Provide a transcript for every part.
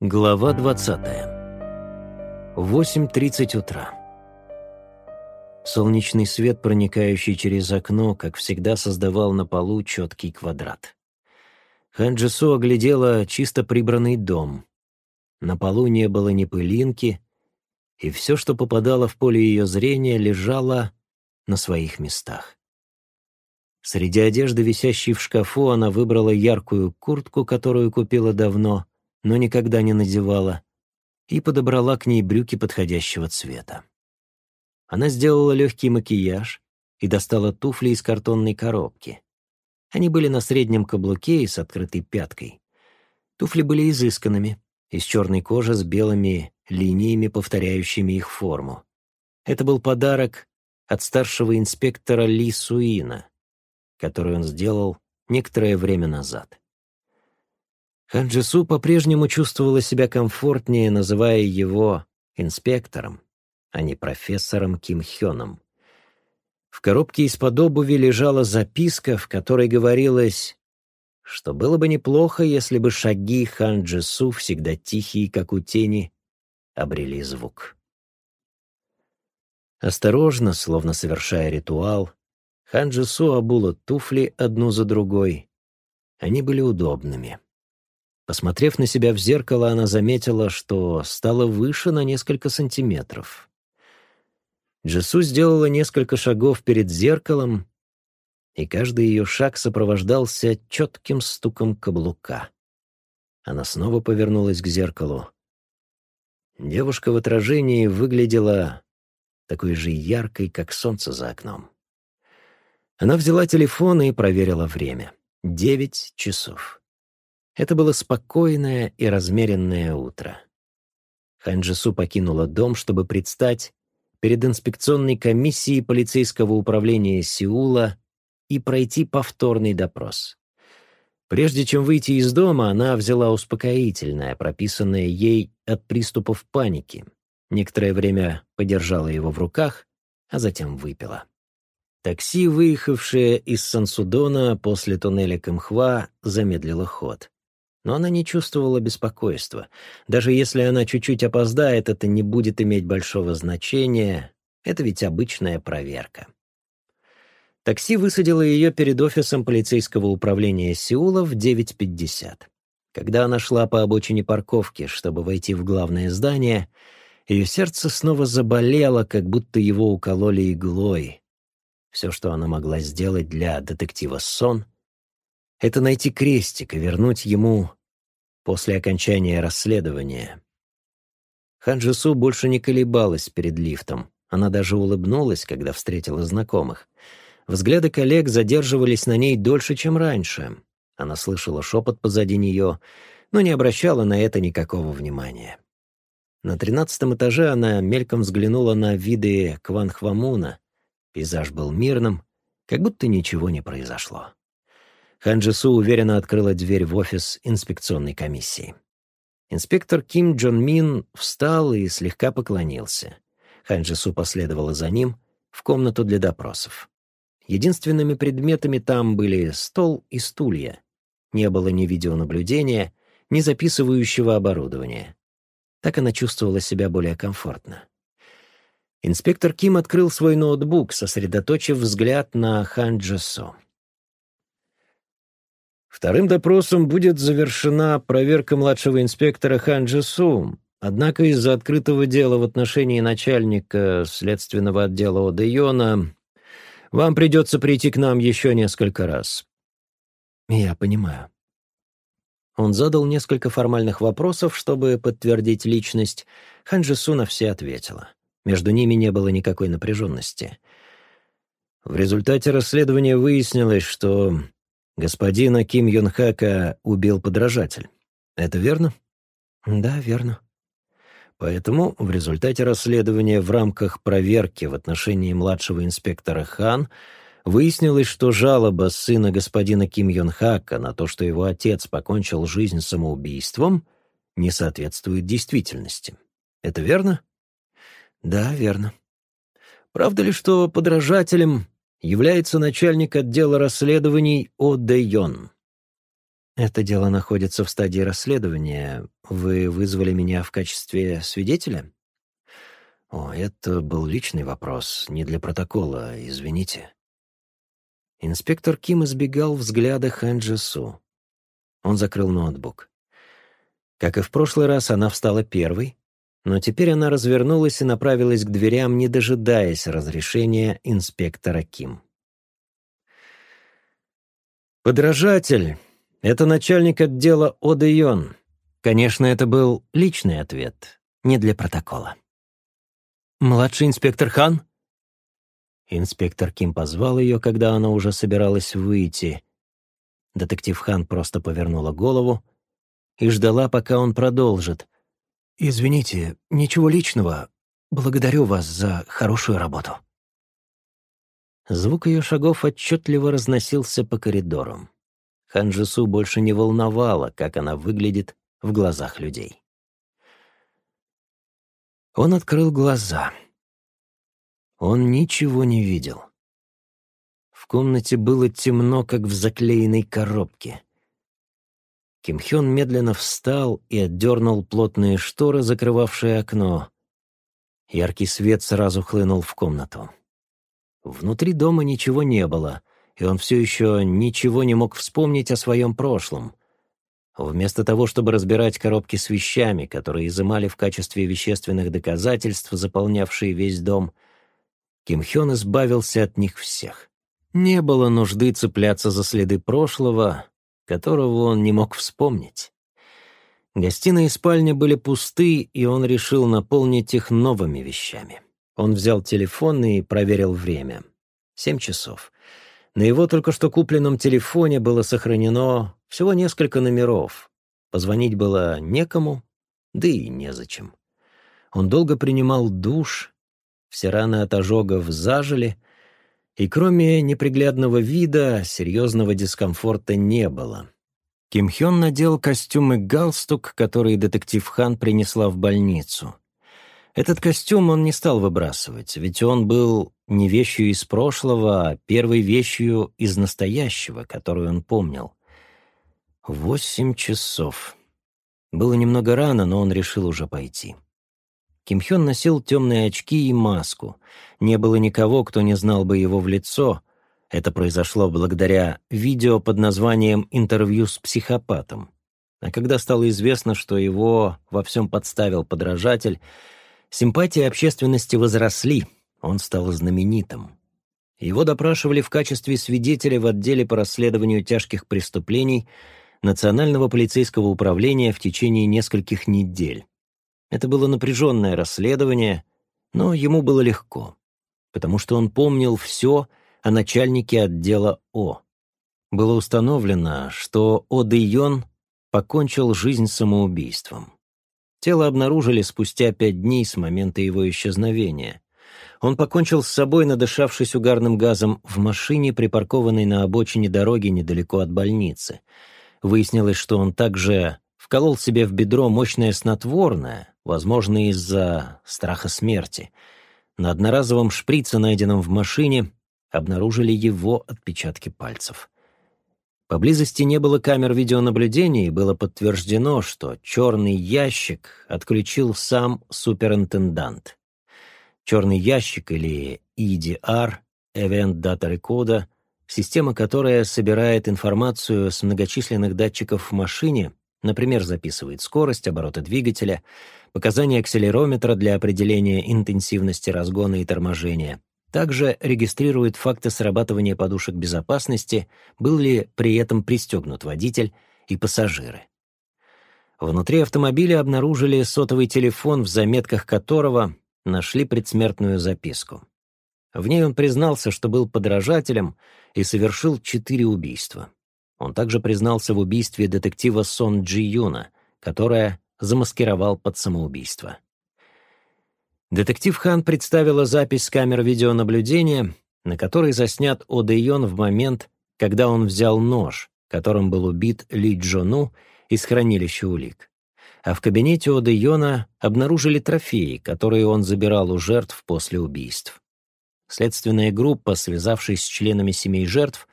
Глава 20. 8.30 утра. Солнечный свет, проникающий через окно, как всегда создавал на полу четкий квадрат. Ханджису оглядела чисто прибранный дом. На полу не было ни пылинки, и все, что попадало в поле ее зрения, лежало на своих местах. Среди одежды, висящей в шкафу, она выбрала яркую куртку, которую купила давно — но никогда не надевала, и подобрала к ней брюки подходящего цвета. Она сделала легкий макияж и достала туфли из картонной коробки. Они были на среднем каблуке и с открытой пяткой. Туфли были изысканными, из черной кожи с белыми линиями, повторяющими их форму. Это был подарок от старшего инспектора Ли Суина, который он сделал некоторое время назад. Ханджису по-прежнему чувствовала себя комфортнее, называя его инспектором, а не профессором Ким Хёном. В коробке из-под обуви лежала записка, в которой говорилось, что было бы неплохо, если бы шаги Ханджису, всегда тихие, как у тени, обрели звук. Осторожно, словно совершая ритуал, Ханджису обула туфли одну за другой. Они были удобными. Посмотрев на себя в зеркало, она заметила, что стала выше на несколько сантиметров. Джесу сделала несколько шагов перед зеркалом, и каждый ее шаг сопровождался четким стуком каблука. Она снова повернулась к зеркалу. Девушка в отражении выглядела такой же яркой, как солнце за окном. Она взяла телефон и проверила время. Девять часов. Это было спокойное и размеренное утро. Ханджису покинула дом, чтобы предстать перед инспекционной комиссией полицейского управления Сеула и пройти повторный допрос. Прежде чем выйти из дома, она взяла успокоительное, прописанное ей от приступов паники. Некоторое время подержала его в руках, а затем выпила. Такси, выехавшее из Сансудона после туннеля Камхва, замедлило ход но она не чувствовала беспокойства. Даже если она чуть-чуть опоздает, это не будет иметь большого значения. Это ведь обычная проверка. Такси высадило ее перед офисом полицейского управления Сеула в 9.50. Когда она шла по обочине парковки, чтобы войти в главное здание, ее сердце снова заболело, как будто его укололи иглой. Все, что она могла сделать для детектива Сон, это найти крестик и вернуть ему после окончания расследования. Ханджису больше не колебалась перед лифтом. Она даже улыбнулась, когда встретила знакомых. Взгляды коллег задерживались на ней дольше, чем раньше. Она слышала шепот позади нее, но не обращала на это никакого внимания. На тринадцатом этаже она мельком взглянула на виды Кванхвамуна. Пейзаж был мирным, как будто ничего не произошло. Ханджису уверенно открыла дверь в офис инспекционной комиссии. Инспектор Ким Джон Мин встал и слегка поклонился. Ханджису последовала за ним в комнату для допросов. Единственными предметами там были стол и стулья. Не было ни видеонаблюдения, ни записывающего оборудования. Так она чувствовала себя более комфортно. Инспектор Ким открыл свой ноутбук, сосредоточив взгляд на Ханджису. Вторым допросом будет завершена проверка младшего инспектора Хан Джису, однако из-за открытого дела в отношении начальника следственного отдела Одеона вам придется прийти к нам еще несколько раз. Я понимаю. Он задал несколько формальных вопросов, чтобы подтвердить личность. Хан Джису на все ответила. Между ними не было никакой напряженности. В результате расследования выяснилось, что Господина Ким Юн Хака убил подражатель. Это верно? Да, верно. Поэтому в результате расследования в рамках проверки в отношении младшего инспектора Хан выяснилось, что жалоба сына господина Ким Юн Хака на то, что его отец покончил жизнь самоубийством, не соответствует действительности. Это верно? Да, верно. Правда ли, что подражателем является начальник отдела расследований О. Де Йон. это дело находится в стадии расследования. Вы вызвали меня в качестве свидетеля?» «О, это был личный вопрос, не для протокола, извините». Инспектор Ким избегал взгляда Хан Джису. Он закрыл ноутбук. Как и в прошлый раз, она встала первой, но теперь она развернулась и направилась к дверям, не дожидаясь разрешения инспектора Ким. «Подражатель — это начальник отдела Одеон». Конечно, это был личный ответ, не для протокола. «Младший инспектор Хан?» Инспектор Ким позвал ее, когда она уже собиралась выйти. Детектив Хан просто повернула голову и ждала, пока он продолжит. «Извините, ничего личного. Благодарю вас за хорошую работу». Звук ее шагов отчетливо разносился по коридорам. Хан Джису больше не волновало, как она выглядит в глазах людей. Он открыл глаза — он ничего не видел. В комнате было темно, как в заклеенной коробке. Ким Хён медленно встал и отдернул плотные шторы, закрывавшие окно. Яркий свет сразу хлынул в комнату. Внутри дома ничего не было, и он все еще ничего не мог вспомнить о своем прошлом. Вместо того, чтобы разбирать коробки с вещами, которые изымали в качестве вещественных доказательств, заполнявшие весь дом — Ким Хён избавился от них всех. Не было нужды цепляться за следы прошлого, которого он не мог вспомнить. Гостиная и спальня были пусты, и он решил наполнить их новыми вещами. Он взял телефон и проверил время. Семь часов. На его только что купленном телефоне было сохранено всего несколько номеров. Позвонить было некому, да и незачем. Он долго принимал душ, все раны от ожогов зажили, и кроме неприглядного вида, серьезного дискомфорта не было. Ким Хён надел костюм и галстук, который детектив Хан принесла в больницу. Этот костюм он не стал выбрасывать, ведь он был не вещью из прошлого, а первой вещью из настоящего, которую он помнил. Восемь часов. Было немного рано, но он решил уже пойти. Ким Хён носил темные очки и маску. Не было никого, кто не знал бы его в лицо. Это произошло благодаря видео под названием «Интервью с психопатом». А когда стало известно, что его во всем подставил подражатель, симпатии общественности возросли, он стал знаменитым. Его допрашивали в качестве свидетеля в отделе по расследованию тяжких преступлений Национального полицейского управления в течение нескольких недель. Это было напряженное расследование, но ему было легко, потому что он помнил все о начальнике отдела О. Было установлено, что О Йон покончил жизнь самоубийством. Тело обнаружили спустя пять дней с момента его исчезновения. Он покончил с собой, надышавшись угарным газом в машине, припаркованной на обочине дороги недалеко от больницы. Выяснилось, что он также вколол себе в бедро мощное снотворное, возможно, из-за страха смерти. На одноразовом шприце, найденном в машине, обнаружили его отпечатки пальцев. Поблизости не было камер видеонаблюдения, и было подтверждено, что черный ящик отключил сам суперинтендант. Черный ящик или EDR, Event Data Recorder, система, которая собирает информацию с многочисленных датчиков в машине, например, записывает скорость, обороты двигателя — показания акселерометра для определения интенсивности разгона и торможения. Также регистрирует факты срабатывания подушек безопасности, был ли при этом пристегнут водитель и пассажиры. Внутри автомобиля обнаружили сотовый телефон, в заметках которого нашли предсмертную записку. В ней он признался, что был подражателем и совершил четыре убийства. Он также признался в убийстве детектива Сон Джи Юна, которая замаскировал под самоубийство. Детектив Хан представила запись с камер видеонаблюдения, на которой заснят Одеон в момент, когда он взял нож, которым был убит Ли Джону из хранилища улик. А в кабинете Одеона обнаружили трофеи, которые он забирал у жертв после убийств. Следственная группа, связавшись с членами семей жертв,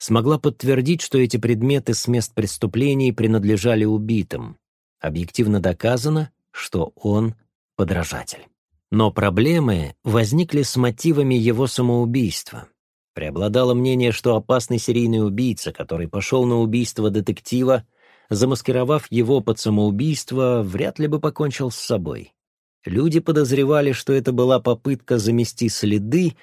смогла подтвердить, что эти предметы с мест преступлений принадлежали убитым. Объективно доказано, что он подражатель. Но проблемы возникли с мотивами его самоубийства. Преобладало мнение, что опасный серийный убийца, который пошел на убийство детектива, замаскировав его под самоубийство, вряд ли бы покончил с собой. Люди подозревали, что это была попытка замести следы,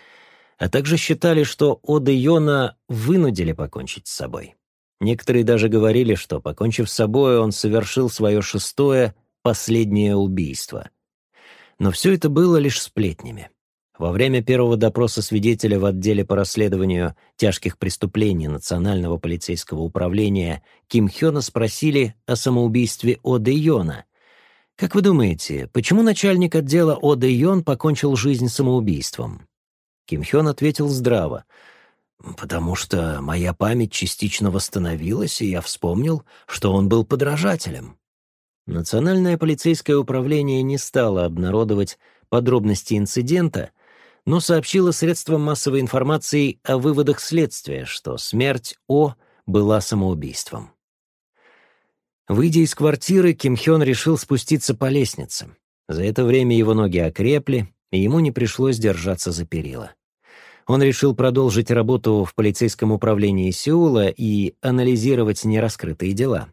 а также считали, что Ода Йона вынудили покончить с собой. Некоторые даже говорили, что, покончив с собой, он совершил свое шестое, последнее убийство. Но все это было лишь сплетнями. Во время первого допроса свидетеля в отделе по расследованию тяжких преступлений Национального полицейского управления Ким Хёна спросили о самоубийстве О Дэ Йона. «Как вы думаете, почему начальник отдела О Дэ Йон покончил жизнь самоубийством?» Ким Хён ответил здраво. «Потому что моя память частично восстановилась, и я вспомнил, что он был подражателем». Национальное полицейское управление не стало обнародовать подробности инцидента, но сообщило средствам массовой информации о выводах следствия, что смерть О была самоубийством. Выйдя из квартиры, Ким Хён решил спуститься по лестнице. За это время его ноги окрепли, и ему не пришлось держаться за перила. Он решил продолжить работу в полицейском управлении Сеула и анализировать нераскрытые дела.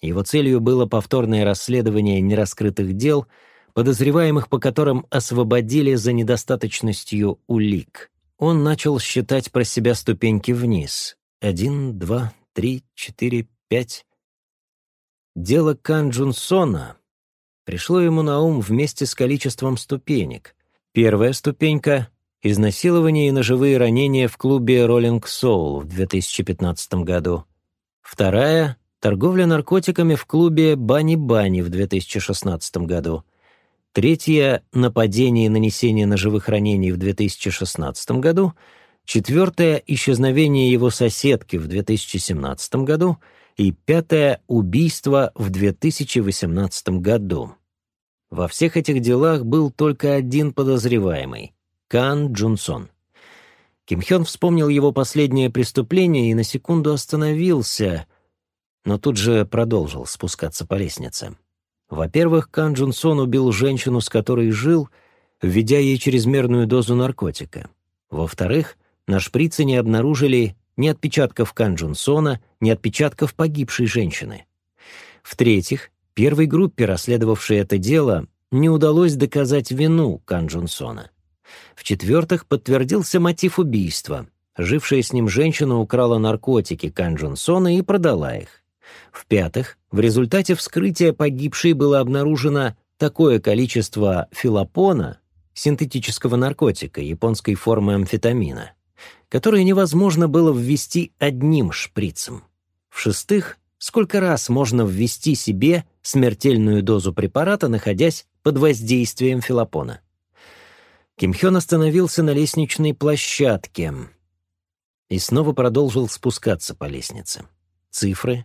Его целью было повторное расследование нераскрытых дел — подозреваемых по которым освободили за недостаточностью улик. Он начал считать про себя ступеньки вниз. Один, два, три, четыре, пять. Дело Кан Джунсона пришло ему на ум вместе с количеством ступенек. Первая ступенька — изнасилование и ножевые ранения в клубе «Роллинг Соул» в 2015 году. Вторая — торговля наркотиками в клубе «Бани-Бани» в 2016 году — Третье — нападение и нанесение ножевых ранений в 2016 году. Четвертое — исчезновение его соседки в 2017 году. И пятое — убийство в 2018 году. Во всех этих делах был только один подозреваемый — Кан Джунсон. Ким Хён вспомнил его последнее преступление и на секунду остановился, но тут же продолжил спускаться по лестнице. Во-первых, Кан Джун Сон убил женщину, с которой жил, введя ей чрезмерную дозу наркотика. Во-вторых, на шприце не обнаружили ни отпечатков Кан Джун Сона, ни отпечатков погибшей женщины. В-третьих, первой группе, расследовавшей это дело, не удалось доказать вину Кан Джун Сона. В-четвертых, подтвердился мотив убийства. Жившая с ним женщина украла наркотики Кан Сона и продала их. В-пятых, в результате вскрытия погибшей было обнаружено такое количество филопона, синтетического наркотика японской формы амфетамина, которое невозможно было ввести одним шприцем. В-шестых, сколько раз можно ввести себе смертельную дозу препарата, находясь под воздействием филопона. Кимхён остановился на лестничной площадке и снова продолжил спускаться по лестнице. Цифры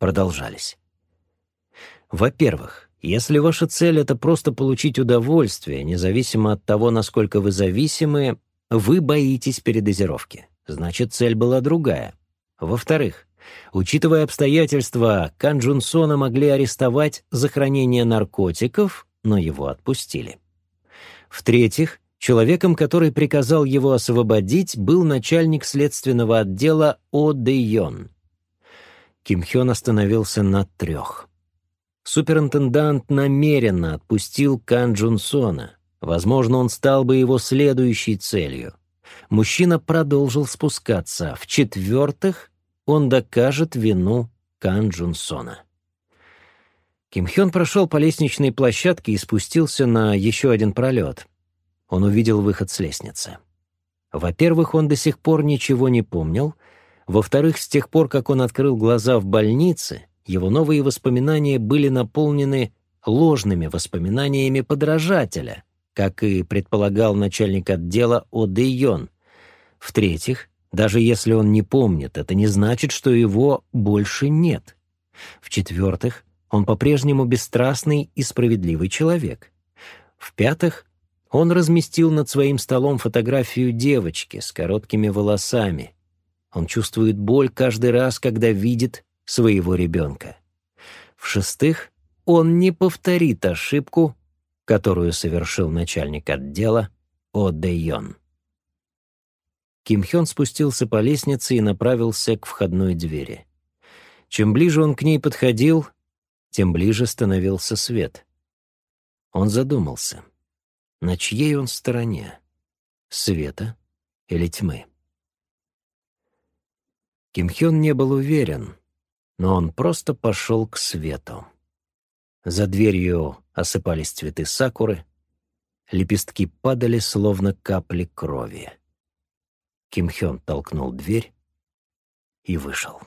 продолжались. Во-первых, если ваша цель — это просто получить удовольствие, независимо от того, насколько вы зависимы, вы боитесь передозировки. Значит, цель была другая. Во-вторых, учитывая обстоятельства, Кан Джунсона могли арестовать за хранение наркотиков, но его отпустили. В-третьих, человеком, который приказал его освободить, был начальник следственного отдела О. Дэ Йон — Ким Хён остановился на трех. Суперинтендант намеренно отпустил Кан Джунсона. Возможно, он стал бы его следующей целью. Мужчина продолжил спускаться. В-четвертых, он докажет вину Кан Джунсона. Ким Хён прошел по лестничной площадке и спустился на еще один пролет. Он увидел выход с лестницы. Во-первых, он до сих пор ничего не помнил — во-вторых, с тех пор, как он открыл глаза в больнице, его новые воспоминания были наполнены ложными воспоминаниями подражателя, как и предполагал начальник отдела О. Йон. В-третьих, даже если он не помнит, это не значит, что его больше нет. В-четвертых, он по-прежнему бесстрастный и справедливый человек. В-пятых, он разместил над своим столом фотографию девочки с короткими волосами — Он чувствует боль каждый раз, когда видит своего ребенка. В-шестых, он не повторит ошибку, которую совершил начальник отдела О. Дэ Йон. Ким Хён спустился по лестнице и направился к входной двери. Чем ближе он к ней подходил, тем ближе становился свет. Он задумался, на чьей он стороне — света или тьмы. Ким Хён не был уверен, но он просто пошел к свету. За дверью осыпались цветы сакуры, лепестки падали, словно капли крови. Ким Хён толкнул дверь и вышел.